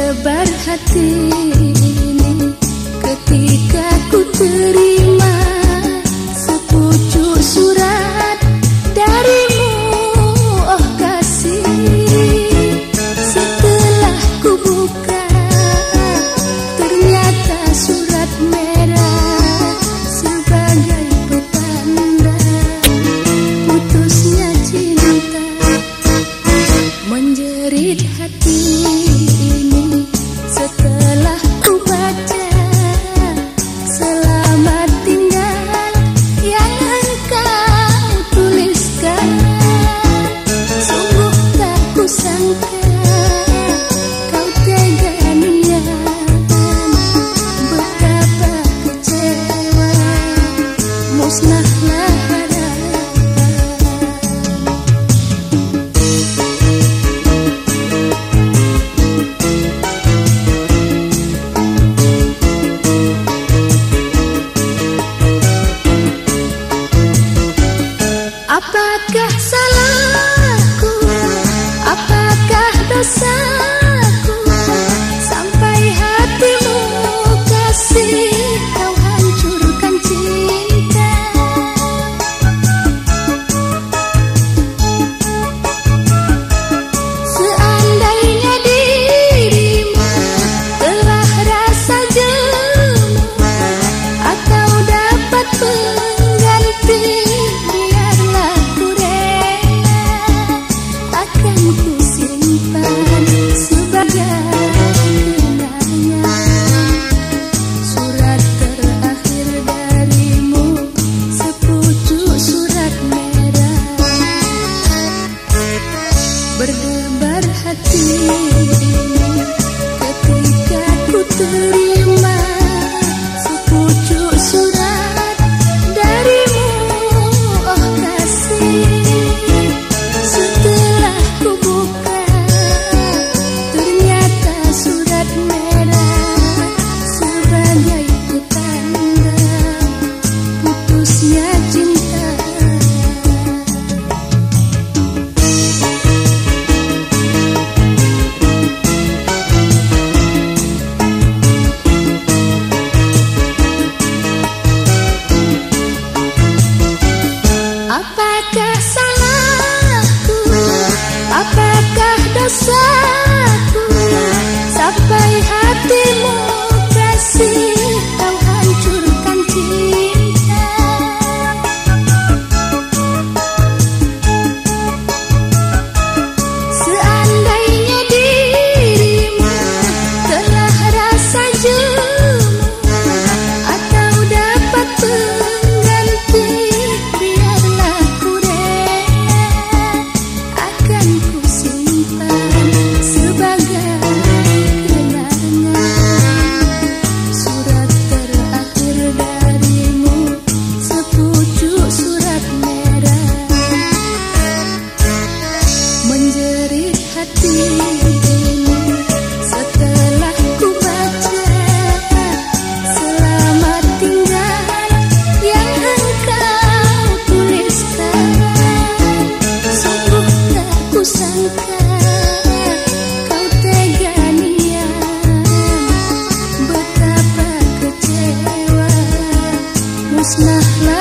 berdebar hati ini. Ketika ku terima Terima Apakah Nah, nah.